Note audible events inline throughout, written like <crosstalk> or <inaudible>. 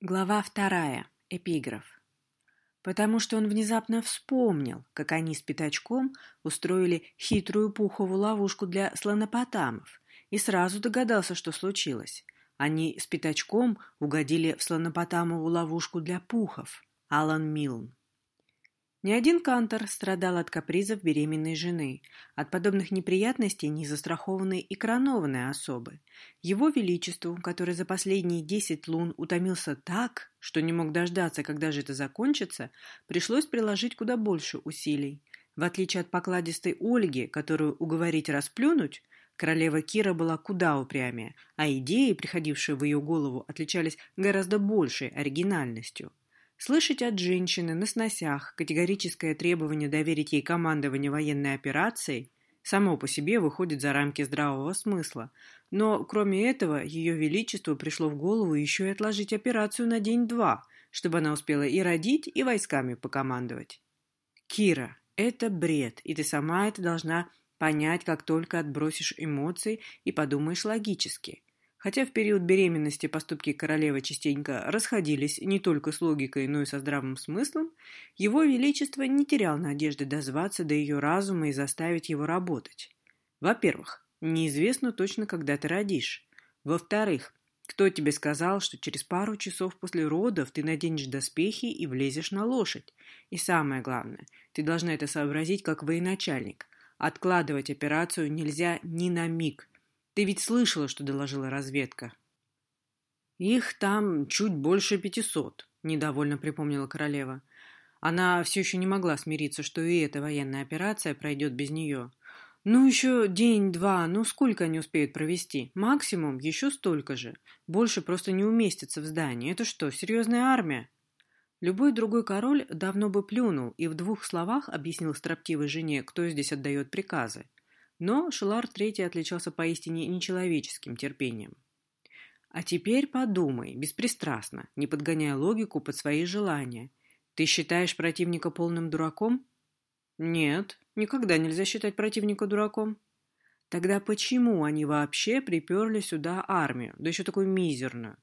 Глава вторая. Эпиграф. Потому что он внезапно вспомнил, как они с Пятачком устроили хитрую пуховую ловушку для слонопотамов, и сразу догадался, что случилось. Они с Пятачком угодили в слонопотамову ловушку для пухов. Алан Милн. Ни один кантор страдал от капризов беременной жены, от подобных неприятностей не и коронованной особы. Его Величеству, который за последние десять лун утомился так, что не мог дождаться, когда же это закончится, пришлось приложить куда больше усилий. В отличие от покладистой Ольги, которую уговорить расплюнуть, королева Кира была куда упрямее, а идеи, приходившие в ее голову, отличались гораздо большей оригинальностью. Слышать от женщины на сносях категорическое требование доверить ей командование военной операцией само по себе выходит за рамки здравого смысла. Но, кроме этого, Ее Величеству пришло в голову еще и отложить операцию на день-два, чтобы она успела и родить, и войсками покомандовать. «Кира, это бред, и ты сама это должна понять, как только отбросишь эмоции и подумаешь логически. Хотя в период беременности поступки королевы частенько расходились не только с логикой, но и со здравым смыслом, его величество не терял надежды дозваться до ее разума и заставить его работать. Во-первых, неизвестно точно, когда ты родишь. Во-вторых, кто тебе сказал, что через пару часов после родов ты наденешь доспехи и влезешь на лошадь? И самое главное, ты должна это сообразить как военачальник. Откладывать операцию нельзя ни на миг – ты ведь слышала, что доложила разведка. Их там чуть больше пятисот, недовольно припомнила королева. Она все еще не могла смириться, что и эта военная операция пройдет без нее. Ну, еще день-два, ну сколько они успеют провести? Максимум еще столько же. Больше просто не уместится в здании. Это что, серьезная армия? Любой другой король давно бы плюнул и в двух словах объяснил строптивой жене, кто здесь отдает приказы. Но Шелар III отличался поистине нечеловеческим терпением. А теперь подумай, беспристрастно, не подгоняя логику под свои желания. Ты считаешь противника полным дураком? Нет, никогда нельзя считать противника дураком. Тогда почему они вообще приперли сюда армию, да еще такую мизерную?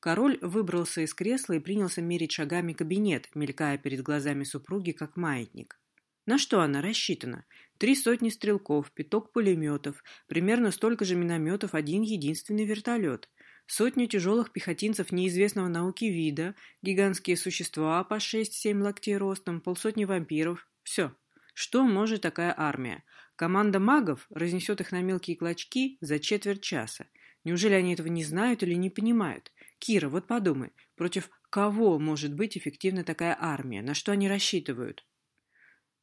Король выбрался из кресла и принялся мерить шагами кабинет, мелькая перед глазами супруги, как маятник. На что она рассчитана? Три сотни стрелков, пяток пулеметов, примерно столько же минометов, один единственный вертолет. Сотни тяжелых пехотинцев неизвестного науки вида, гигантские существа по 6-7 локтей ростом, полсотни вампиров. Все. Что может такая армия? Команда магов разнесет их на мелкие клочки за четверть часа. Неужели они этого не знают или не понимают? Кира, вот подумай, против кого может быть эффективна такая армия? На что они рассчитывают?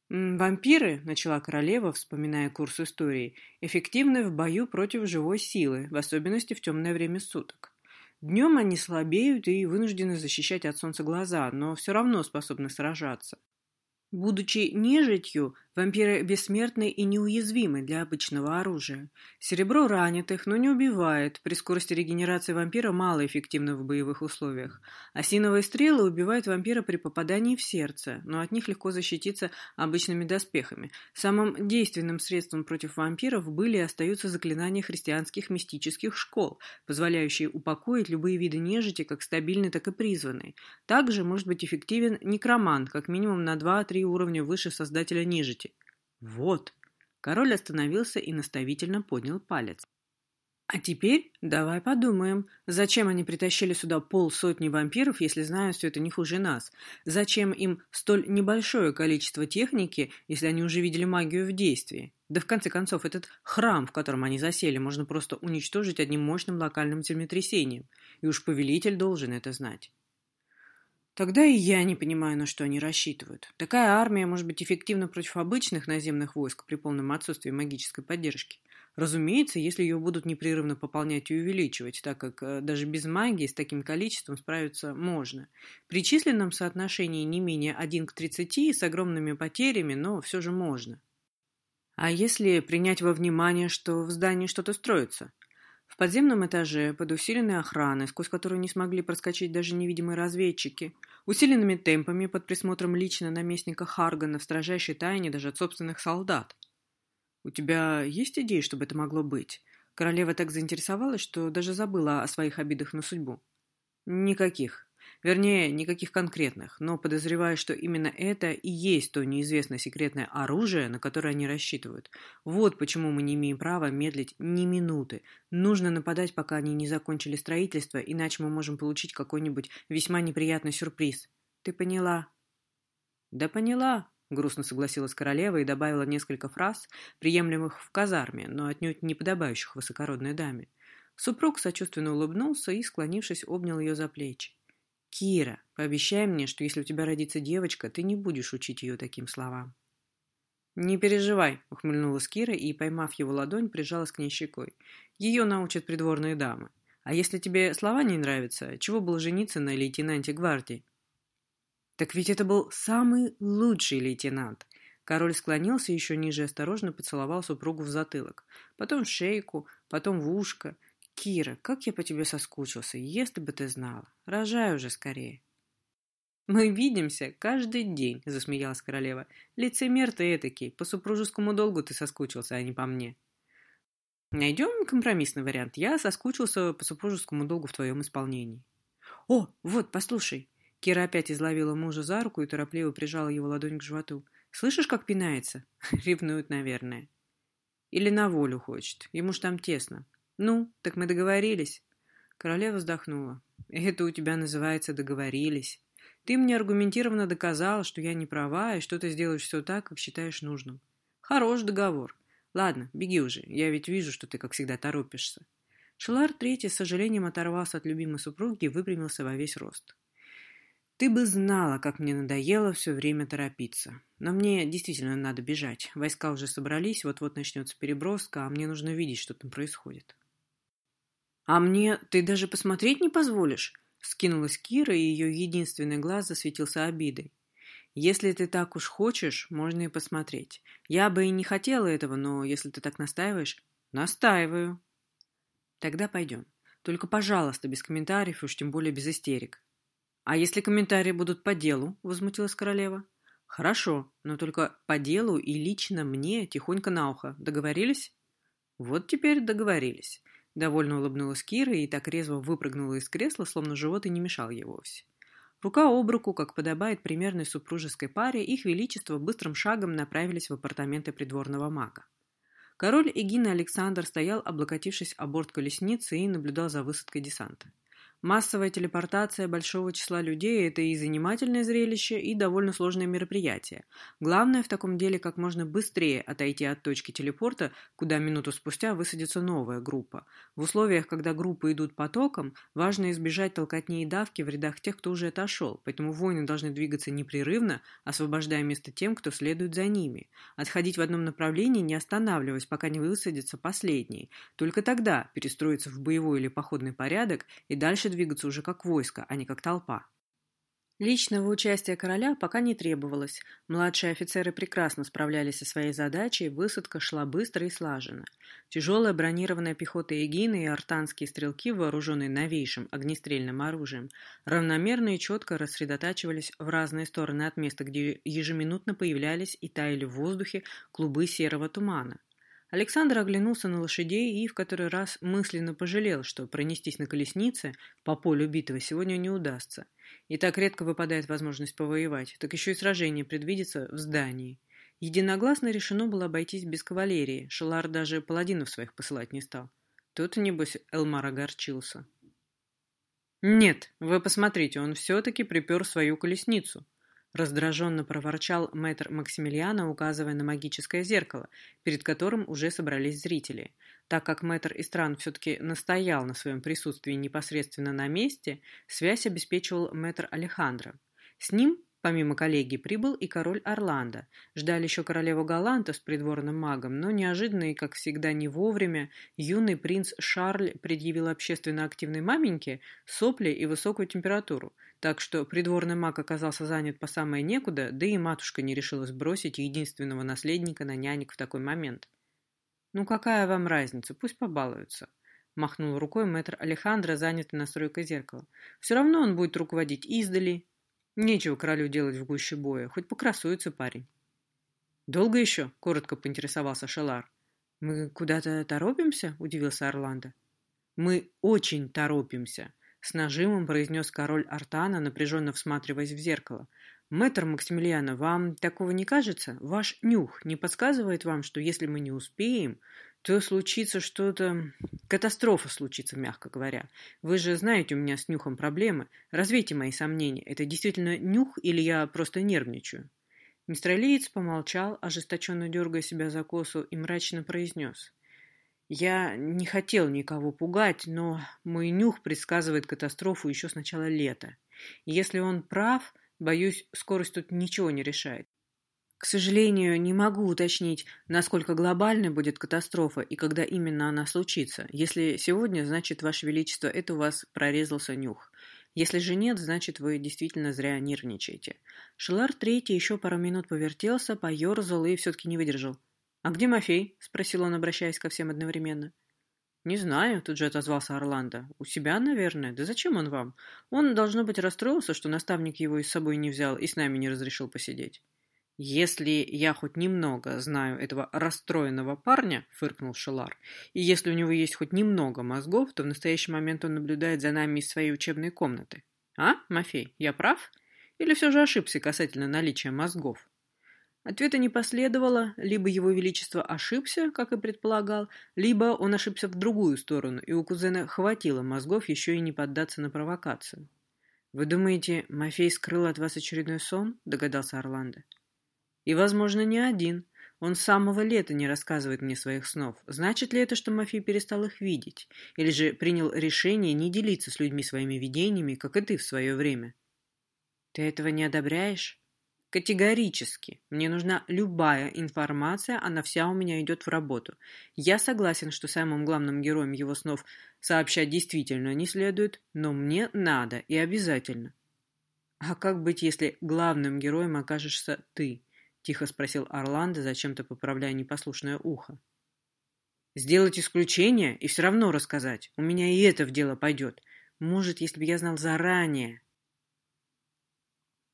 «Вампиры», — начала королева, вспоминая курс истории, «эффективны в бою против живой силы, в особенности в темное время суток. Днем они слабеют и вынуждены защищать от солнца глаза, но все равно способны сражаться. Будучи нежитью, вампиры бессмертны и неуязвимы для обычного оружия. Серебро ранит их, но не убивает. При скорости регенерации вампира мало эффективно в боевых условиях. Осиновые стрелы убивают вампира при попадании в сердце, но от них легко защититься обычными доспехами. Самым действенным средством против вампиров были и остаются заклинания христианских мистических школ, позволяющие упокоить любые виды нежити, как стабильные, так и призванные. Также может быть эффективен некромант, как минимум на 2-3 уровня выше создателя нежити. Вот. Король остановился и наставительно поднял палец. А теперь давай подумаем, зачем они притащили сюда полсотни вампиров, если знают, что это не хуже нас? Зачем им столь небольшое количество техники, если они уже видели магию в действии? Да в конце концов, этот храм, в котором они засели, можно просто уничтожить одним мощным локальным землетрясением. И уж повелитель должен это знать. Тогда и я не понимаю, на что они рассчитывают. Такая армия может быть эффективна против обычных наземных войск при полном отсутствии магической поддержки. Разумеется, если ее будут непрерывно пополнять и увеличивать, так как э, даже без магии с таким количеством справиться можно. При численном соотношении не менее 1 к 30 с огромными потерями, но все же можно. А если принять во внимание, что в здании что-то строится? В подземном этаже, под усиленной охраной, сквозь которую не смогли проскочить даже невидимые разведчики, усиленными темпами под присмотром лично наместника Харгана в строжайшей тайне даже от собственных солдат. «У тебя есть идеи, чтобы это могло быть?» Королева так заинтересовалась, что даже забыла о своих обидах на судьбу. «Никаких. Вернее, никаких конкретных, но подозреваю, что именно это и есть то неизвестное секретное оружие, на которое они рассчитывают. Вот почему мы не имеем права медлить ни минуты. Нужно нападать, пока они не закончили строительство, иначе мы можем получить какой-нибудь весьма неприятный сюрприз. Ты поняла? Да поняла, грустно согласилась королева и добавила несколько фраз, приемлемых в казарме, но отнюдь не подобающих высокородной даме. Супруг сочувственно улыбнулся и, склонившись, обнял ее за плечи. «Кира, пообещай мне, что если у тебя родится девочка, ты не будешь учить ее таким словам». «Не переживай», — ухмыльнулась Кира и, поймав его ладонь, прижалась к ней щекой. «Ее научат придворные дамы. А если тебе слова не нравятся, чего было жениться на лейтенанте гвардии?» «Так ведь это был самый лучший лейтенант!» Король склонился еще ниже и осторожно поцеловал супругу в затылок, потом в шейку, потом в ушко, «Кира, как я по тебе соскучился, если бы ты знала. Рожай уже скорее». «Мы видимся каждый день», — засмеялась королева. «Лицемер ты этакий. По супружескому долгу ты соскучился, а не по мне». «Найдем компромиссный вариант. Я соскучился по супружескому долгу в твоем исполнении». «О, вот, послушай». Кира опять изловила мужа за руку и торопливо прижала его ладонь к животу. «Слышишь, как пинается?» <laughs> Ревнует, наверное. Или на волю хочет. Ему ж там тесно. «Ну, так мы договорились». Королева вздохнула. «Это у тебя называется договорились. Ты мне аргументированно доказал, что я не права, и что ты сделаешь все так, как считаешь нужным. Хорош договор. Ладно, беги уже, я ведь вижу, что ты, как всегда, торопишься». Шелар Третий с сожалением оторвался от любимой супруги и выпрямился во весь рост. «Ты бы знала, как мне надоело все время торопиться. Но мне действительно надо бежать. Войска уже собрались, вот-вот начнется переброска, а мне нужно видеть, что там происходит». «А мне ты даже посмотреть не позволишь?» Скинулась Кира, и ее единственный глаз засветился обидой. «Если ты так уж хочешь, можно и посмотреть. Я бы и не хотела этого, но если ты так настаиваешь...» «Настаиваю». «Тогда пойдем. Только, пожалуйста, без комментариев, уж тем более без истерик». «А если комментарии будут по делу?» — возмутилась королева. «Хорошо, но только по делу и лично мне тихонько на ухо. Договорились?» «Вот теперь договорились». Довольно улыбнулась Кира и так резво выпрыгнула из кресла, словно живот и не мешал ей вовсе. Рука об руку, как подобает примерной супружеской паре, их величество быстрым шагом направились в апартаменты придворного мага. Король Эгин Александр стоял, облокотившись о борт колесницы и наблюдал за высадкой десанта. Массовая телепортация большого числа людей – это и занимательное зрелище, и довольно сложное мероприятие. Главное в таком деле как можно быстрее отойти от точки телепорта, куда минуту спустя высадится новая группа. В условиях, когда группы идут потоком, важно избежать толкотни и давки в рядах тех, кто уже отошел, поэтому воины должны двигаться непрерывно, освобождая место тем, кто следует за ними. Отходить в одном направлении, не останавливаясь, пока не высадятся последние. Только тогда перестроиться в боевой или походный порядок и дальше дальше двигаться уже как войско, а не как толпа. Личного участия короля пока не требовалось. Младшие офицеры прекрасно справлялись со своей задачей, высадка шла быстро и слаженно. Тяжелая бронированная пехота Эгины и артанские стрелки, вооруженные новейшим огнестрельным оружием, равномерно и четко рассредотачивались в разные стороны от места, где ежеминутно появлялись и таяли в воздухе клубы серого тумана. Александр оглянулся на лошадей и в который раз мысленно пожалел, что пронестись на колеснице по полю битвы сегодня не удастся. И так редко выпадает возможность повоевать, так еще и сражение предвидится в здании. Единогласно решено было обойтись без кавалерии, Шелар даже паладинов своих посылать не стал. Тут, небось, Элмар огорчился. «Нет, вы посмотрите, он все-таки припер свою колесницу», Раздраженно проворчал мэтр Максимилиана, указывая на магическое зеркало, перед которым уже собрались зрители. Так как мэтр Истран все-таки настоял на своем присутствии непосредственно на месте, связь обеспечивал мэтр Алехандро. С ним Помимо коллеги прибыл и король Орландо. Ждали еще королеву Галанта с придворным магом, но неожиданно и, как всегда, не вовремя юный принц Шарль предъявил общественно активной маменьке сопли и высокую температуру. Так что придворный маг оказался занят по самое некуда, да и матушка не решилась бросить единственного наследника на нянек в такой момент. «Ну какая вам разница? Пусть побалуются», — махнул рукой мэтр Алехандро, занятый настройкой зеркала. «Все равно он будет руководить издали, Нечего королю делать в гуще боя, хоть покрасуется парень. «Долго еще?» — коротко поинтересовался Шелар. «Мы куда-то торопимся?» — удивился Орландо. «Мы очень торопимся», — С нажимом произнес король Артана, напряженно всматриваясь в зеркало. «Мэтр Максимилиана, вам такого не кажется? Ваш нюх не подсказывает вам, что если мы не успеем, то случится что-то... Катастрофа случится, мягко говоря. Вы же знаете, у меня с нюхом проблемы. Развейте мои сомнения. Это действительно нюх или я просто нервничаю?» Мистралиец помолчал, ожесточенно дергая себя за косу, и мрачно произнес. Я не хотел никого пугать, но мой нюх предсказывает катастрофу еще с начала лета. Если он прав, боюсь, скорость тут ничего не решает. К сожалению, не могу уточнить, насколько глобальной будет катастрофа и когда именно она случится. Если сегодня, значит, Ваше Величество, это у вас прорезался нюх. Если же нет, значит, вы действительно зря нервничаете. Шелар Третий еще пару минут повертелся, поерзал и все-таки не выдержал. «А где Мафей?» — спросил он, обращаясь ко всем одновременно. «Не знаю», — тут же отозвался Орландо. «У себя, наверное. Да зачем он вам? Он, должно быть, расстроился, что наставник его с собой не взял и с нами не разрешил посидеть». «Если я хоть немного знаю этого расстроенного парня», — фыркнул Шелар, «и если у него есть хоть немного мозгов, то в настоящий момент он наблюдает за нами из своей учебной комнаты. А, Мафей, я прав? Или все же ошибся касательно наличия мозгов?» Ответа не последовало, либо его величество ошибся, как и предполагал, либо он ошибся в другую сторону, и у кузена хватило мозгов еще и не поддаться на провокацию. «Вы думаете, Мафей скрыл от вас очередной сон?» – догадался Орландо. «И, возможно, не один. Он с самого лета не рассказывает мне своих снов. Значит ли это, что Мафей перестал их видеть? Или же принял решение не делиться с людьми своими видениями, как и ты в свое время?» «Ты этого не одобряешь?» Категорически. Мне нужна любая информация, она вся у меня идет в работу. Я согласен, что самым главным героем его снов сообщать действительно не следует, но мне надо и обязательно. «А как быть, если главным героем окажешься ты?» – тихо спросил Орландо, зачем-то поправляя непослушное ухо. «Сделать исключение и все равно рассказать. У меня и это в дело пойдет. Может, если бы я знал заранее...»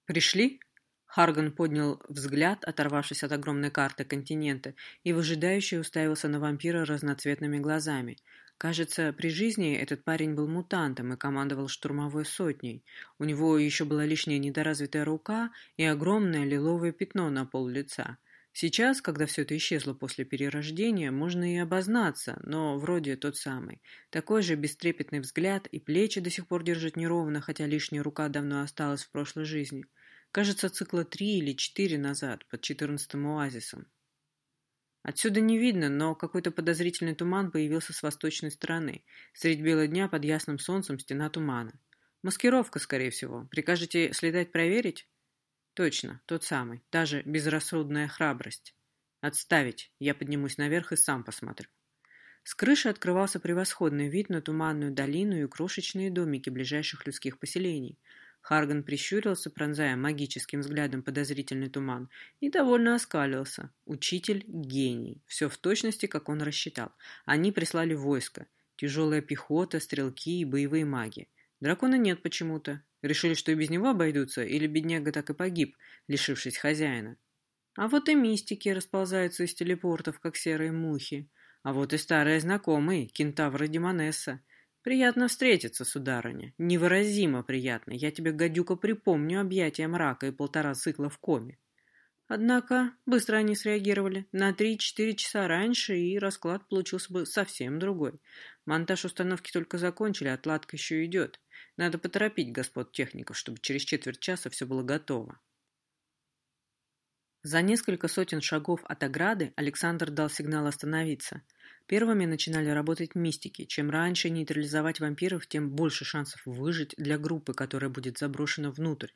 «Пришли?» Харган поднял взгляд, оторвавшись от огромной карты континента, и выжидающе уставился на вампира разноцветными глазами. Кажется, при жизни этот парень был мутантом и командовал штурмовой сотней. У него еще была лишняя недоразвитая рука и огромное лиловое пятно на пол лица. Сейчас, когда все это исчезло после перерождения, можно и обознаться, но вроде тот самый. Такой же бестрепетный взгляд и плечи до сих пор держат неровно, хотя лишняя рука давно осталась в прошлой жизни. Кажется, цикла три или четыре назад, под четырнадцатым оазисом. Отсюда не видно, но какой-то подозрительный туман появился с восточной стороны. Средь бела дня под ясным солнцем стена тумана. Маскировка, скорее всего. Прикажете слетать проверить? Точно, тот самый. Даже безрассудная храбрость. Отставить. Я поднимусь наверх и сам посмотрю. С крыши открывался превосходный вид на туманную долину и крошечные домики ближайших людских поселений – Харган прищурился, пронзая магическим взглядом подозрительный туман, и довольно оскалился. Учитель – гений. Все в точности, как он рассчитал. Они прислали войско. Тяжелая пехота, стрелки и боевые маги. Дракона нет почему-то. Решили, что и без него обойдутся, или бедняга так и погиб, лишившись хозяина. А вот и мистики расползаются из телепортов, как серые мухи. А вот и старые знакомые, кентавры Демонесса – «Приятно встретиться, сударыня. Невыразимо приятно. Я тебе, гадюка, припомню объятия мрака и полтора цикла в коме». Однако быстро они среагировали. На три-четыре часа раньше, и расклад получился бы совсем другой. Монтаж установки только закончили, отладка еще идет. Надо поторопить господ техников, чтобы через четверть часа все было готово. За несколько сотен шагов от ограды Александр дал сигнал остановиться – Первыми начинали работать мистики. Чем раньше нейтрализовать вампиров, тем больше шансов выжить для группы, которая будет заброшена внутрь.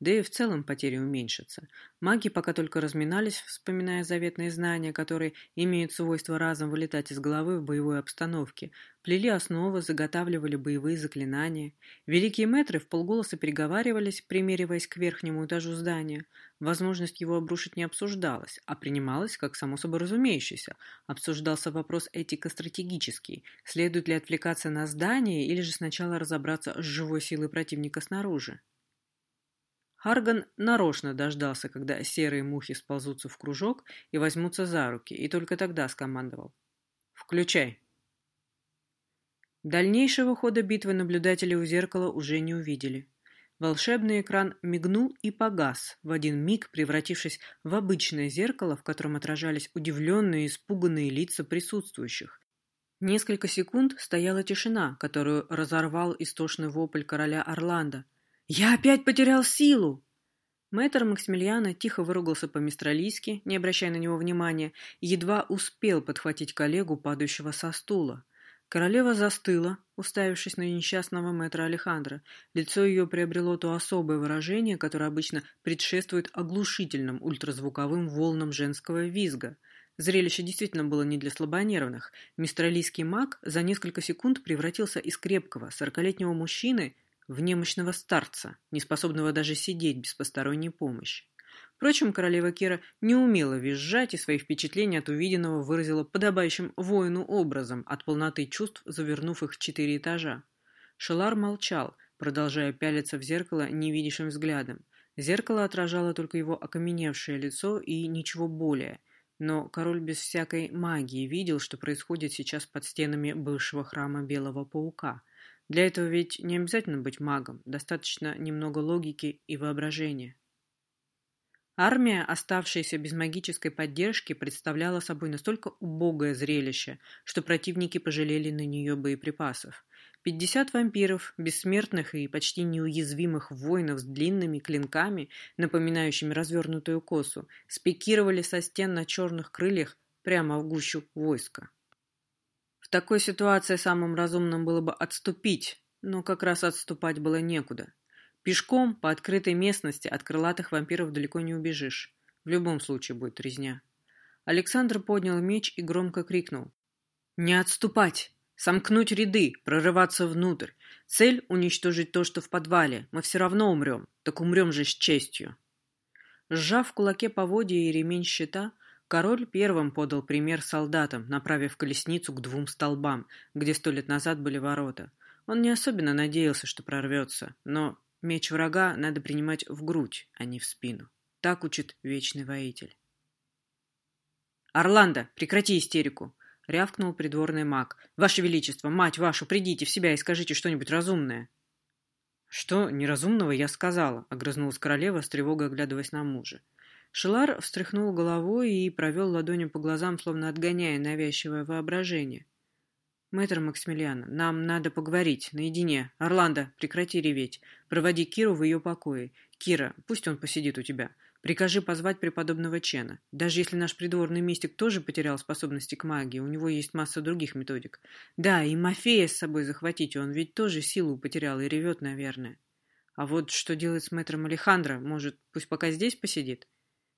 Да и в целом потери уменьшатся. Маги пока только разминались, вспоминая заветные знания, которые имеют свойство разом вылетать из головы в боевой обстановке, плели основы, заготавливали боевые заклинания. Великие мэтры в полголоса переговаривались, примериваясь к верхнему этажу здания. Возможность его обрушить не обсуждалась, а принималась как само собой разумеющееся. Обсуждался вопрос этико-стратегический. Следует ли отвлекаться на здание или же сначала разобраться с живой силой противника снаружи? Харган нарочно дождался, когда серые мухи сползутся в кружок и возьмутся за руки, и только тогда скомандовал. «Включай!» Дальнейшего хода битвы наблюдатели у зеркала уже не увидели. Волшебный экран мигнул и погас, в один миг превратившись в обычное зеркало, в котором отражались удивленные и испуганные лица присутствующих. Несколько секунд стояла тишина, которую разорвал истошный вопль короля Орландо. «Я опять потерял силу!» Мэтр Максимилиана тихо выругался по-мистралийски, не обращая на него внимания, едва успел подхватить коллегу, падающего со стула. Королева застыла, уставившись на несчастного мэтра Алехандра. Лицо ее приобрело то особое выражение, которое обычно предшествует оглушительным ультразвуковым волнам женского визга. Зрелище действительно было не для слабонервных. Мистралийский маг за несколько секунд превратился из крепкого, сорокалетнего мужчины в немощного старца, неспособного даже сидеть без посторонней помощи. Впрочем, королева Кира не умела визжать и свои впечатления от увиденного выразила подобающим воину образом, от полноты чувств, завернув их четыре этажа. Шелар молчал, продолжая пялиться в зеркало невидящим взглядом. Зеркало отражало только его окаменевшее лицо и ничего более. Но король без всякой магии видел, что происходит сейчас под стенами бывшего храма Белого Паука – для этого ведь не обязательно быть магом, достаточно немного логики и воображения. Армия, оставшаяся без магической поддержки, представляла собой настолько убогое зрелище, что противники пожалели на нее боеприпасов. Пятьдесят вампиров, бессмертных и почти неуязвимых воинов с длинными клинками, напоминающими развернутую косу, спикировали со стен на черных крыльях прямо в гущу войска. В такой ситуации самым разумным было бы отступить, но как раз отступать было некуда. Пешком по открытой местности от крылатых вампиров далеко не убежишь. В любом случае будет резня. Александр поднял меч и громко крикнул. «Не отступать! Сомкнуть ряды, прорываться внутрь. Цель — уничтожить то, что в подвале. Мы все равно умрем. Так умрем же с честью». Сжав в кулаке поводья и ремень щита, Король первым подал пример солдатам, направив колесницу к двум столбам, где сто лет назад были ворота. Он не особенно надеялся, что прорвется, но меч врага надо принимать в грудь, а не в спину. Так учит вечный воитель. «Орландо, прекрати истерику!» — рявкнул придворный маг. «Ваше Величество, мать вашу, придите в себя и скажите что-нибудь разумное!» «Что неразумного я сказала?» — огрызнулась королева, с тревогой оглядываясь на мужа. Шелар встряхнул головой и провел ладонью по глазам, словно отгоняя навязчивое воображение. «Мэтр Максимилиан, нам надо поговорить, наедине. Орландо, прекрати реветь. Проводи Киру в ее покое. Кира, пусть он посидит у тебя. Прикажи позвать преподобного Чена. Даже если наш придворный мистик тоже потерял способности к магии, у него есть масса других методик. Да, и Мафея с собой захватите, он ведь тоже силу потерял и ревет, наверное. А вот что делать с мэтром Алехандро? Может, пусть пока здесь посидит?»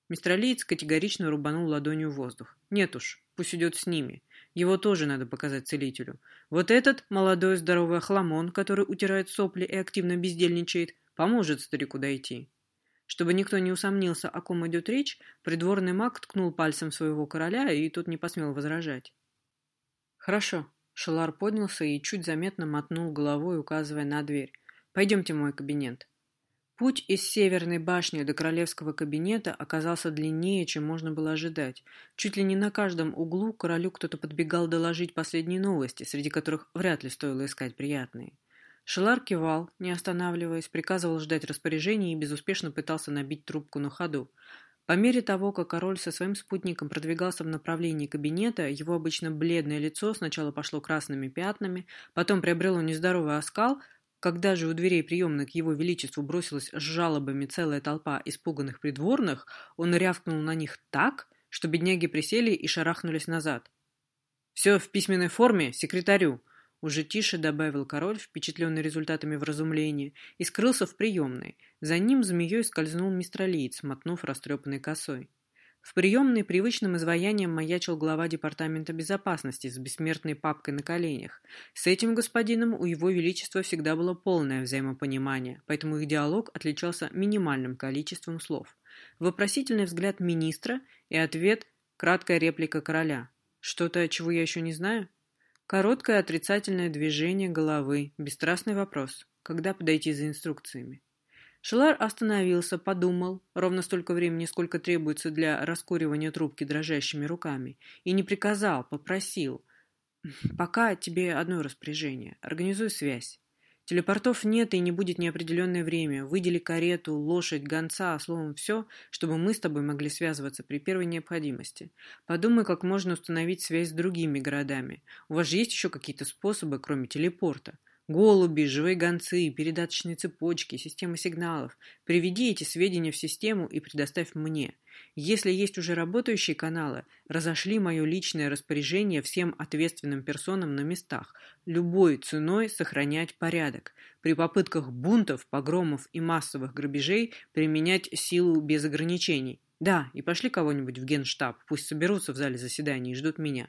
Мистралиец категорично рубанул ладонью воздух. «Нет уж, пусть идет с ними. Его тоже надо показать целителю. Вот этот молодой здоровый охламон, который утирает сопли и активно бездельничает, поможет старику дойти». Чтобы никто не усомнился, о ком идет речь, придворный маг ткнул пальцем своего короля, и тот не посмел возражать. «Хорошо». Шелар поднялся и чуть заметно мотнул головой, указывая на дверь. «Пойдемте в мой кабинет». Путь из Северной башни до королевского кабинета оказался длиннее, чем можно было ожидать. Чуть ли не на каждом углу королю кто-то подбегал доложить последние новости, среди которых вряд ли стоило искать приятные. Шелар кивал, не останавливаясь, приказывал ждать распоряжений и безуспешно пытался набить трубку на ходу. По мере того, как король со своим спутником продвигался в направлении кабинета, его обычно бледное лицо сначала пошло красными пятнами, потом приобрело нездоровый оскал – когда же у дверей приемной к его величеству бросилась с жалобами целая толпа испуганных придворных, он рявкнул на них так, что бедняги присели и шарахнулись назад. «Все в письменной форме, секретарю», — уже тише добавил король, впечатленный результатами вразумления, и скрылся в приемной. За ним змеей скользнул мистралиец, мотнув растрепанной косой. В приемной привычным изваянием маячил глава департамента безопасности с бессмертной папкой на коленях. С этим господином у его величества всегда было полное взаимопонимание, поэтому их диалог отличался минимальным количеством слов. Вопросительный взгляд министра и ответ – краткая реплика короля. Что-то, чего я еще не знаю? Короткое отрицательное движение головы, бесстрастный вопрос. Когда подойти за инструкциями? Шелар остановился, подумал, ровно столько времени, сколько требуется для раскуривания трубки дрожащими руками, и не приказал, попросил. Пока тебе одно распоряжение. Организуй связь. Телепортов нет и не будет неопределенное время. Выдели карету, лошадь, гонца, словом, все, чтобы мы с тобой могли связываться при первой необходимости. Подумай, как можно установить связь с другими городами. У вас же есть еще какие-то способы, кроме телепорта? Голуби, живые гонцы, передаточные цепочки, система сигналов. Приведи эти сведения в систему и предоставь мне. Если есть уже работающие каналы, разошли мое личное распоряжение всем ответственным персонам на местах, любой ценой сохранять порядок. При попытках бунтов, погромов и массовых грабежей применять силу без ограничений. Да, и пошли кого-нибудь в генштаб, пусть соберутся в зале заседаний и ждут меня.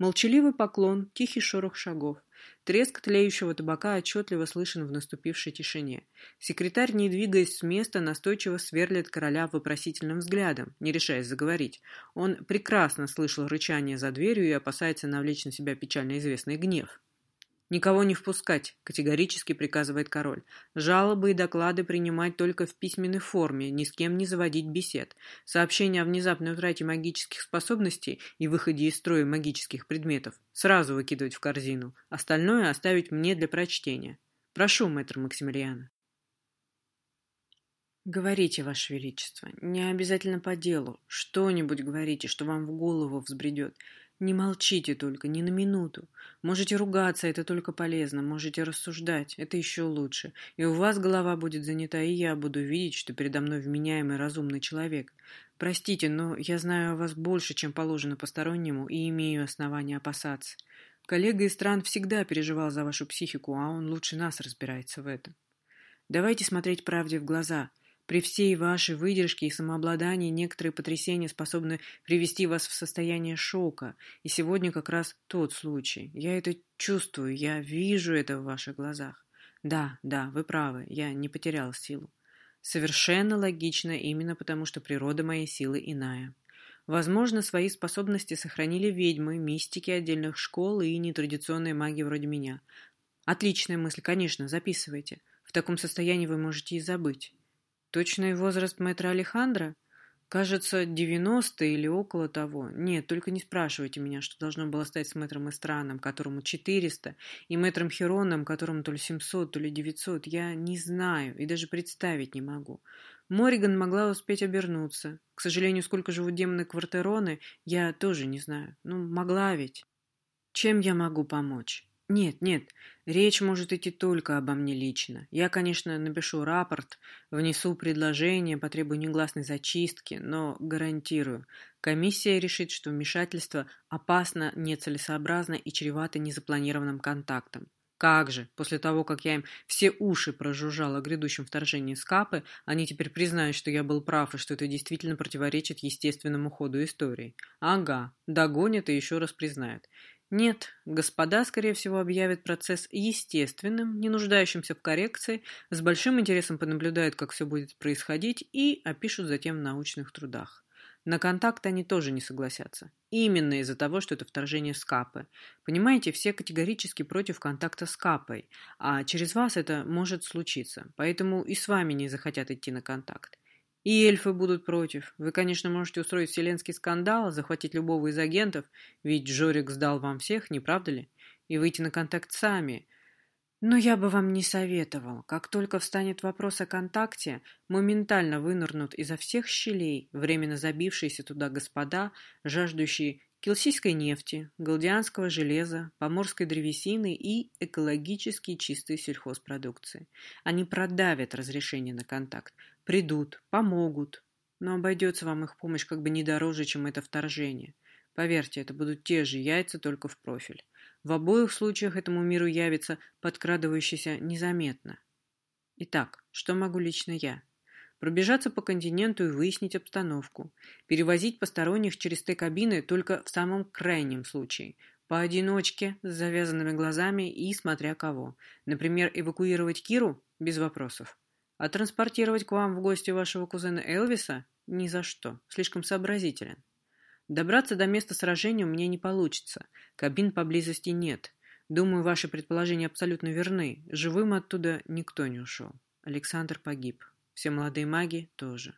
Молчаливый поклон, тихий шорох шагов. Треск тлеющего табака отчетливо слышен в наступившей тишине. Секретарь, не двигаясь с места, настойчиво сверлит короля вопросительным взглядом, не решаясь заговорить. Он прекрасно слышал рычание за дверью и опасается навлечь на себя печально известный гнев. «Никого не впускать», — категорически приказывает король. «Жалобы и доклады принимать только в письменной форме, ни с кем не заводить бесед. Сообщения о внезапной утрате магических способностей и выходе из строя магических предметов сразу выкидывать в корзину. Остальное оставить мне для прочтения. Прошу, мэтр Максимилиана». «Говорите, Ваше Величество, не обязательно по делу. Что-нибудь говорите, что вам в голову взбредет. Не молчите только, ни на минуту. Можете ругаться, это только полезно. Можете рассуждать, это еще лучше. И у вас голова будет занята, и я буду видеть, что передо мной вменяемый разумный человек. Простите, но я знаю о вас больше, чем положено постороннему, и имею основания опасаться. Коллега из стран всегда переживал за вашу психику, а он лучше нас разбирается в этом. Давайте смотреть правде в глаза. При всей вашей выдержке и самообладании некоторые потрясения способны привести вас в состояние шока. И сегодня как раз тот случай. Я это чувствую, я вижу это в ваших глазах. Да, да, вы правы, я не потерял силу. Совершенно логично, именно потому что природа моей силы иная. Возможно, свои способности сохранили ведьмы, мистики отдельных школ и нетрадиционные маги вроде меня. Отличная мысль, конечно, записывайте. В таком состоянии вы можете и забыть. Точный возраст мэтра Алехандро? Кажется, 90 или около того. Нет, только не спрашивайте меня, что должно было стать с мэтром Эстраном, которому 400, и мэтром Хероном, которому то ли 700, то ли 900. Я не знаю и даже представить не могу. Мориган могла успеть обернуться. К сожалению, сколько живут демоны Квартероны, я тоже не знаю. Ну, могла ведь. Чем я могу помочь? Нет, нет, речь может идти только обо мне лично. Я, конечно, напишу рапорт, внесу предложение, потребую негласной зачистки, но гарантирую, комиссия решит, что вмешательство опасно, нецелесообразно и чревато незапланированным контактом. Как же, после того, как я им все уши прожужжал о грядущем вторжении Скапы, они теперь признают, что я был прав и что это действительно противоречит естественному ходу истории. Ага, догонят и еще раз признают. Нет, господа, скорее всего, объявят процесс естественным, не нуждающимся в коррекции, с большим интересом понаблюдают, как все будет происходить, и опишут затем в научных трудах. На контакт они тоже не согласятся. Именно из-за того, что это вторжение с Капы. Понимаете, все категорически против контакта с Капой, а через вас это может случиться, поэтому и с вами не захотят идти на контакт. И эльфы будут против. Вы, конечно, можете устроить вселенский скандал, захватить любого из агентов, ведь Жорик сдал вам всех, не правда ли? И выйти на контакт сами. Но я бы вам не советовал. Как только встанет вопрос о контакте, моментально вынырнут изо всех щелей временно забившиеся туда господа, жаждущие кельсийской нефти, галдианского железа, поморской древесины и экологически чистой сельхозпродукции. Они продавят разрешение на контакт, Придут, помогут, но обойдется вам их помощь как бы не дороже, чем это вторжение. Поверьте, это будут те же яйца, только в профиль. В обоих случаях этому миру явится подкрадывающийся незаметно. Итак, что могу лично я? Пробежаться по континенту и выяснить обстановку. Перевозить посторонних через Т-кабины только в самом крайнем случае. Поодиночке, с завязанными глазами и смотря кого. Например, эвакуировать Киру? Без вопросов. А транспортировать к вам в гости вашего кузена Элвиса? Ни за что. Слишком сообразителен. Добраться до места сражения у меня не получится. Кабин поблизости нет. Думаю, ваши предположения абсолютно верны. Живым оттуда никто не ушел. Александр погиб. Все молодые маги тоже.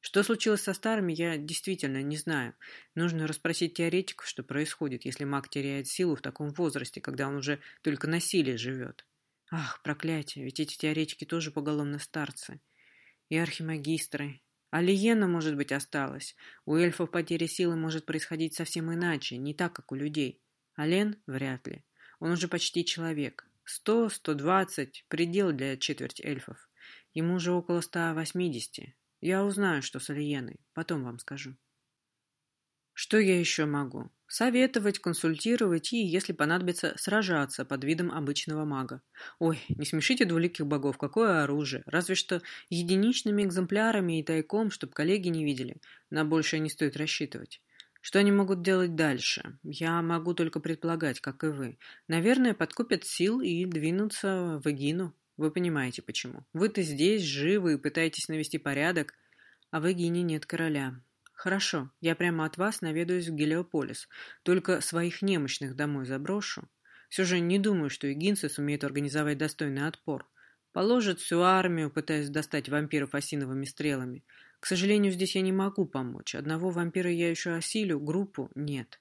Что случилось со старыми, я действительно не знаю. Нужно расспросить теоретиков, что происходит, если маг теряет силу в таком возрасте, когда он уже только на силе живет. Ах, проклятие, ведь эти теоретики тоже поголовно старцы. И архимагистры. А Лиена, может быть, осталась. У эльфов потеря силы может происходить совсем иначе, не так, как у людей. А Лен вряд ли. Он уже почти человек. Сто, сто двадцать – предел для четверти эльфов. Ему уже около ста восьмидесяти. Я узнаю, что с Алиеной. Потом вам скажу. Что я еще могу? Советовать, консультировать и, если понадобится, сражаться под видом обычного мага. Ой, не смешите двуликих богов, какое оружие. Разве что единичными экземплярами и тайком, чтобы коллеги не видели. На большее не стоит рассчитывать. Что они могут делать дальше? Я могу только предполагать, как и вы. Наверное, подкупят сил и двинутся в Эгину. Вы понимаете, почему. Вы-то здесь, живы и пытаетесь навести порядок, а в Эгине нет короля. Хорошо, я прямо от вас наведаюсь в Гелиополис. Только своих немощных домой заброшу. Все же не думаю, что эгинцы сумеют организовать достойный отпор. Положат всю армию, пытаясь достать вампиров осиновыми стрелами. К сожалению, здесь я не могу помочь. Одного вампира я еще осилю, группу нет.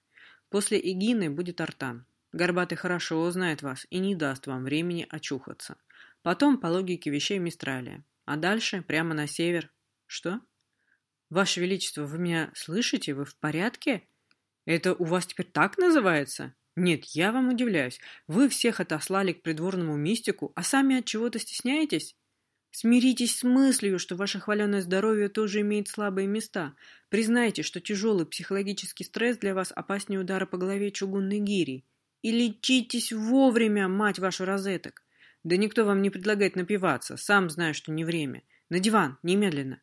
После Эгины будет Артан. Горбатый хорошо знает вас и не даст вам времени очухаться. Потом, по логике вещей, Мистралия. А дальше, прямо на север. Что? Ваше Величество, вы меня слышите? Вы в порядке? Это у вас теперь так называется? Нет, я вам удивляюсь. Вы всех отослали к придворному мистику, а сами от чего-то стесняетесь? Смиритесь с мыслью, что ваше хваленое здоровье тоже имеет слабые места. Признайте, что тяжелый психологический стресс для вас опаснее удара по голове чугунной гири. И лечитесь вовремя, мать вашу розеток. Да никто вам не предлагает напиваться, сам знаю, что не время. На диван, немедленно.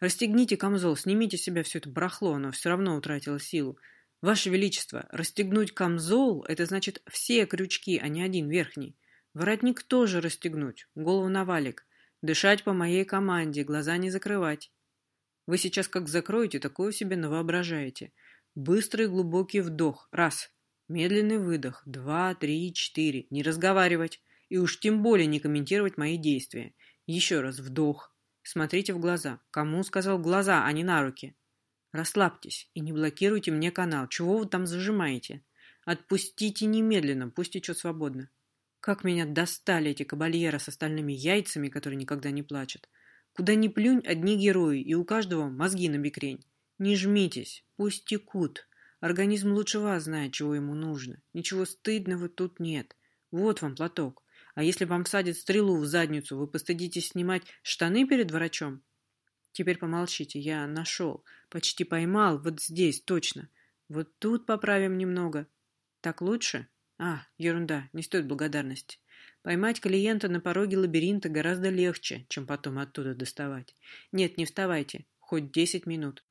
Расстегните камзол, снимите с себя все это барахло, оно все равно утратило силу. Ваше Величество, расстегнуть камзол – это значит все крючки, а не один верхний. Воротник тоже расстегнуть, голову на валик. Дышать по моей команде, глаза не закрывать. Вы сейчас как закроете, такое себе навоображаете. Быстрый глубокий вдох. Раз. Медленный выдох. Два, три, четыре. Не разговаривать. И уж тем более не комментировать мои действия. Еще раз вдох. Смотрите в глаза. Кому сказал глаза, а не на руки? Расслабьтесь и не блокируйте мне канал. Чего вы там зажимаете? Отпустите немедленно, пусть течет свободно. Как меня достали эти кабальера с остальными яйцами, которые никогда не плачут. Куда ни плюнь, одни герои, и у каждого мозги на бекрень. Не жмитесь, пусть текут. Организм лучше вас знает, чего ему нужно. Ничего стыдного тут нет. Вот вам платок. А если вам садят стрелу в задницу, вы постыдитесь снимать штаны перед врачом? Теперь помолчите, я нашел. Почти поймал, вот здесь, точно. Вот тут поправим немного. Так лучше? А, ерунда, не стоит благодарности. Поймать клиента на пороге лабиринта гораздо легче, чем потом оттуда доставать. Нет, не вставайте, хоть десять минут.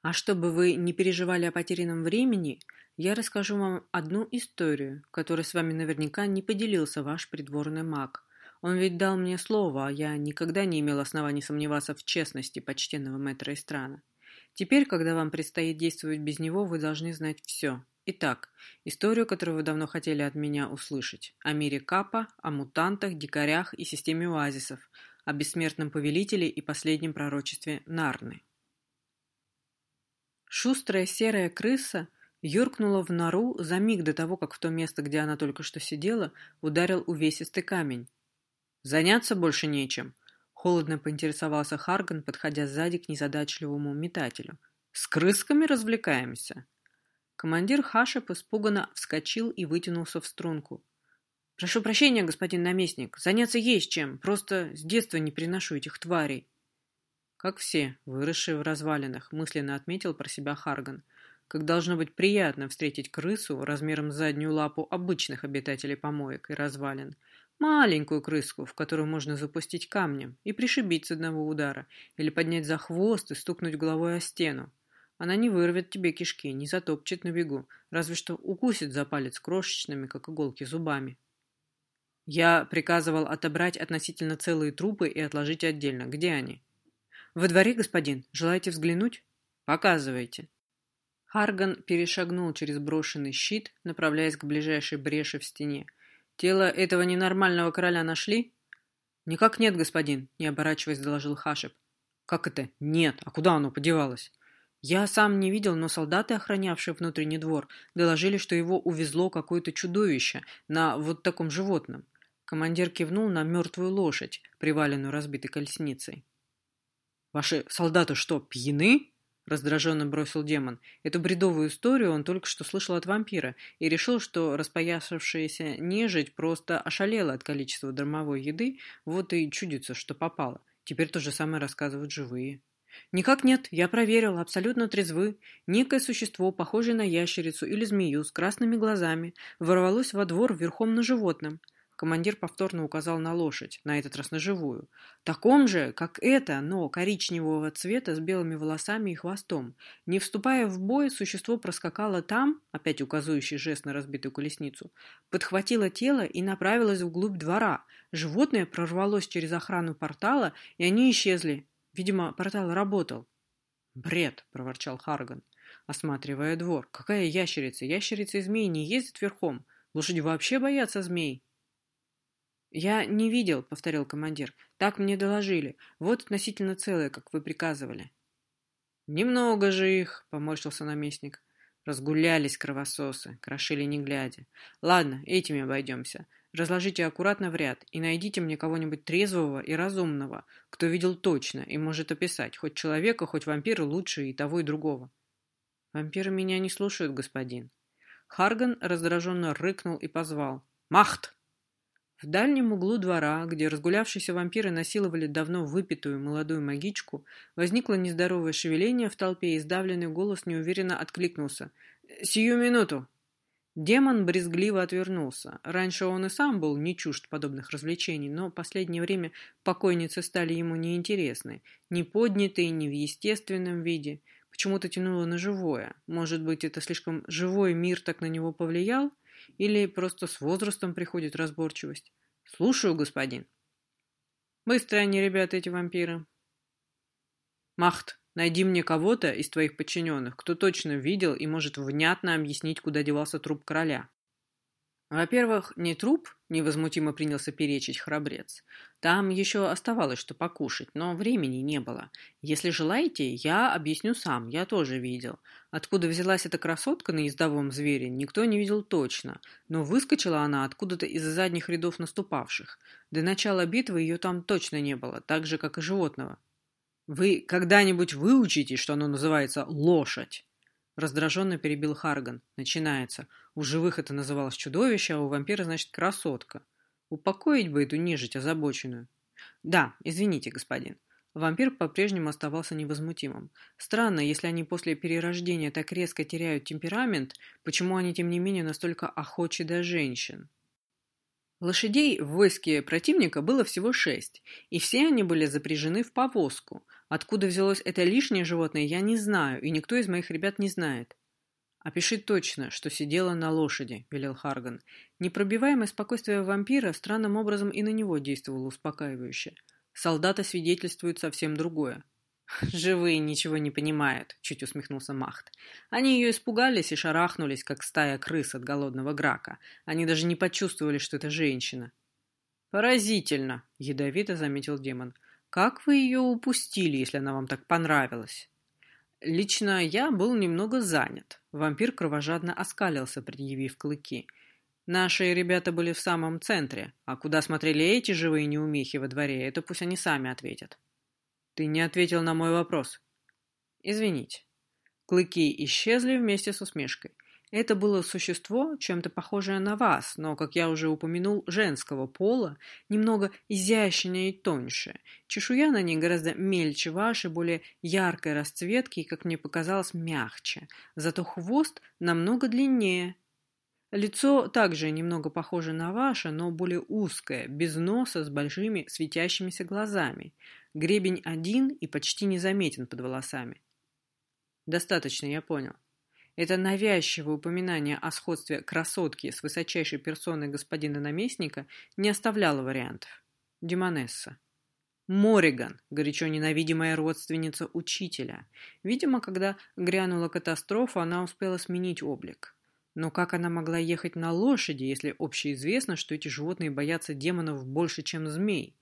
А чтобы вы не переживали о потерянном времени, я расскажу вам одну историю, которой с вами наверняка не поделился ваш придворный маг. Он ведь дал мне слово, а я никогда не имел оснований сомневаться в честности почтенного мэтра Истрана. Теперь, когда вам предстоит действовать без него, вы должны знать все. Итак, историю, которую вы давно хотели от меня услышать. О мире Капа, о мутантах, дикарях и системе оазисов, о бессмертном повелителе и последнем пророчестве Нарны. Шустрая серая крыса – юркнула в нору за миг до того, как в то место, где она только что сидела, ударил увесистый камень. «Заняться больше нечем», — холодно поинтересовался Харган, подходя сзади к незадачливому метателю. «С крысками развлекаемся?» Командир Хашеп испуганно вскочил и вытянулся в струнку. «Прошу прощения, господин наместник, заняться есть чем, просто с детства не приношу этих тварей». «Как все, выросшие в развалинах», — мысленно отметил про себя Харган — как должно быть приятно встретить крысу размером с заднюю лапу обычных обитателей помоек и развалин. Маленькую крыску, в которую можно запустить камнем и пришибить с одного удара, или поднять за хвост и стукнуть головой о стену. Она не вырвет тебе кишки, не затопчет на бегу, разве что укусит за палец крошечными, как иголки, зубами. Я приказывал отобрать относительно целые трупы и отложить отдельно. Где они? Во дворе, господин. Желаете взглянуть? Показывайте. Харган перешагнул через брошенный щит, направляясь к ближайшей бреши в стене. «Тело этого ненормального короля нашли?» «Никак нет, господин», — не оборачиваясь, доложил Хашеп. Как это «нет»? А куда оно подевалось? Я сам не видел, но солдаты, охранявшие внутренний двор, доложили, что его увезло какое-то чудовище на вот таком животном. Командир кивнул на мертвую лошадь, приваленную разбитой колесницей. «Ваши солдаты что, пьяны?» — раздраженно бросил демон. Эту бредовую историю он только что слышал от вампира и решил, что распоясавшаяся нежить просто ошалела от количества дармовой еды, вот и чудится, что попало. Теперь то же самое рассказывают живые. «Никак нет, я проверил, абсолютно трезвы. Некое существо, похожее на ящерицу или змею с красными глазами, ворвалось во двор верхом на животном. Командир повторно указал на лошадь, на этот раз на живую. Таком же, как это, но коричневого цвета с белыми волосами и хвостом. Не вступая в бой, существо проскакало там, опять указывающий жест на разбитую колесницу, подхватило тело и направилось вглубь двора. Животное прорвалось через охрану портала, и они исчезли. Видимо, портал работал. «Бред!» — проворчал Харган, осматривая двор. «Какая ящерица? Ящерицы и змеи не ездят верхом. Лошади вообще боятся змей». «Я не видел», — повторил командир. «Так мне доложили. Вот относительно целое, как вы приказывали». «Немного же их», — поморщился наместник. Разгулялись кровососы, крошили не глядя. «Ладно, этими обойдемся. Разложите аккуратно в ряд и найдите мне кого-нибудь трезвого и разумного, кто видел точно и может описать, хоть человека, хоть вампира лучше и того, и другого». «Вампиры меня не слушают, господин». Харган раздраженно рыкнул и позвал. «Махт!» В дальнем углу двора, где разгулявшиеся вампиры насиловали давно выпитую молодую магичку, возникло нездоровое шевеление в толпе, и сдавленный голос неуверенно откликнулся. «Сию минуту!» Демон брезгливо отвернулся. Раньше он и сам был не чужд подобных развлечений, но в последнее время покойницы стали ему неинтересны. Не поднятые, не в естественном виде. Почему-то тянуло на живое. Может быть, это слишком живой мир так на него повлиял? Или просто с возрастом приходит разборчивость? Слушаю, господин. Быстрые они, ребята, эти вампиры. Махт, найди мне кого-то из твоих подчиненных, кто точно видел и может внятно объяснить, куда девался труп короля. Во-первых, не труп, невозмутимо принялся перечить храбрец. Там еще оставалось что покушать, но времени не было. Если желаете, я объясню сам, я тоже видел. Откуда взялась эта красотка на ездовом звере, никто не видел точно, но выскочила она откуда-то из задних рядов наступавших. До начала битвы ее там точно не было, так же, как и животного. Вы когда-нибудь выучите, что оно называется лошадь? Раздраженно перебил Харган. Начинается. У живых это называлось чудовище, а у вампира, значит, красотка. Упокоить бы эту нежить озабоченную. Да, извините, господин. Вампир по-прежнему оставался невозмутимым. Странно, если они после перерождения так резко теряют темперамент, почему они, тем не менее, настолько охочи до женщин? Лошадей в войске противника было всего шесть, и все они были запряжены в повозку. Откуда взялось это лишнее животное, я не знаю, и никто из моих ребят не знает. «Опиши точно, что сидела на лошади», — велел Харган. Непробиваемое спокойствие вампира странным образом и на него действовало успокаивающе. Солдаты свидетельствуют совсем другое. <laughs> «Живые ничего не понимают», — чуть усмехнулся Махт. «Они ее испугались и шарахнулись, как стая крыс от голодного грака. Они даже не почувствовали, что это женщина». «Поразительно», — ядовито заметил демон. «Как вы ее упустили, если она вам так понравилась?» «Лично я был немного занят». Вампир кровожадно оскалился, предъявив клыки. «Наши ребята были в самом центре, а куда смотрели эти живые неумехи во дворе, это пусть они сами ответят». Ты не ответил на мой вопрос. Извините. Клыки исчезли вместе с усмешкой. Это было существо, чем-то похожее на вас, но, как я уже упомянул, женского пола, немного изящнее и тоньше. Чешуя на ней гораздо мельче вашей, более яркой расцветки и, как мне показалось, мягче. Зато хвост намного длиннее, Лицо также немного похоже на ваше, но более узкое, без носа, с большими светящимися глазами. Гребень один и почти незаметен под волосами. Достаточно, я понял. Это навязчивое упоминание о сходстве красотки с высочайшей персоной господина наместника не оставляло вариантов. Демонесса. Мориган, горячо ненавидимая родственница учителя. Видимо, когда грянула катастрофа, она успела сменить облик. Но как она могла ехать на лошади, если общеизвестно, что эти животные боятся демонов больше, чем змей?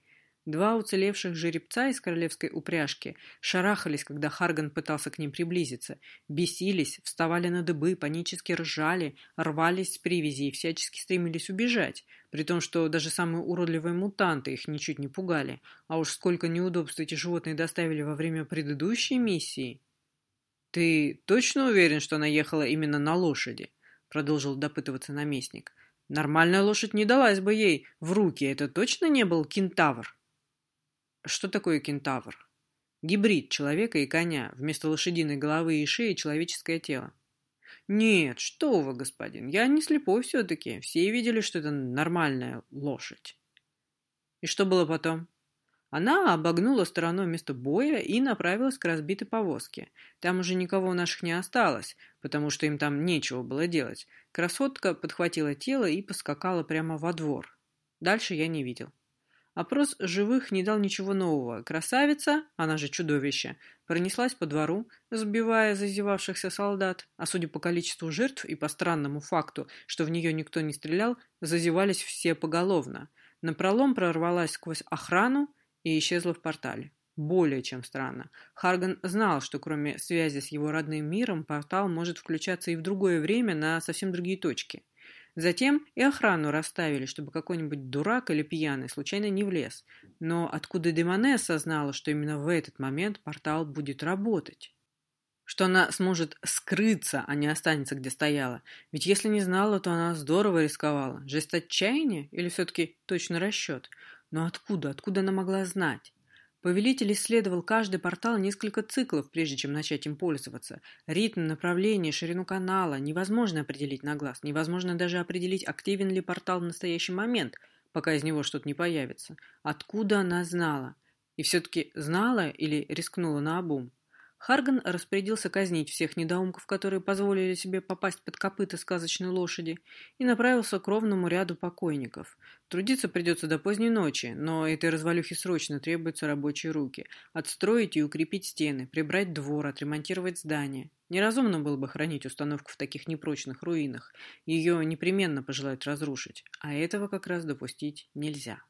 Два уцелевших жеребца из королевской упряжки шарахались, когда Харган пытался к ним приблизиться, бесились, вставали на дыбы, панически ржали, рвались с привязи и всячески стремились убежать, при том, что даже самые уродливые мутанты их ничуть не пугали, а уж сколько неудобств эти животные доставили во время предыдущей миссии. «Ты точно уверен, что она ехала именно на лошади?» — продолжил допытываться наместник. «Нормальная лошадь не далась бы ей в руки, это точно не был кентавр?» Что такое кентавр? Гибрид человека и коня, вместо лошадиной головы и шеи человеческое тело. Нет, что вы, господин, я не слепой все-таки. Все видели, что это нормальная лошадь. И что было потом? Она обогнула стороной место боя и направилась к разбитой повозке. Там уже никого наших не осталось, потому что им там нечего было делать. Красотка подхватила тело и поскакала прямо во двор. Дальше я не видел. Опрос живых не дал ничего нового. Красавица, она же чудовище, пронеслась по двору, сбивая зазевавшихся солдат, а судя по количеству жертв и по странному факту, что в нее никто не стрелял, зазевались все поголовно. Напролом прорвалась сквозь охрану и исчезла в портале. Более чем странно. Харган знал, что кроме связи с его родным миром, портал может включаться и в другое время на совсем другие точки. Затем и охрану расставили, чтобы какой-нибудь дурак или пьяный случайно не влез. Но откуда Демоне осознала, что именно в этот момент портал будет работать? Что она сможет скрыться, а не останется, где стояла? Ведь если не знала, то она здорово рисковала. Жесть отчаяния или все-таки точно расчет? Но откуда? Откуда она могла знать? Повелитель исследовал каждый портал несколько циклов, прежде чем начать им пользоваться. Ритм, направление, ширину канала невозможно определить на глаз. Невозможно даже определить, активен ли портал в настоящий момент, пока из него что-то не появится. Откуда она знала? И все-таки знала или рискнула на обум? Харган распорядился казнить всех недоумков, которые позволили себе попасть под копыта сказочной лошади, и направился к ровному ряду покойников. Трудиться придется до поздней ночи, но этой развалюхе срочно требуются рабочие руки. Отстроить и укрепить стены, прибрать двор, отремонтировать здание. Неразумно было бы хранить установку в таких непрочных руинах. Ее непременно пожелают разрушить, а этого как раз допустить нельзя.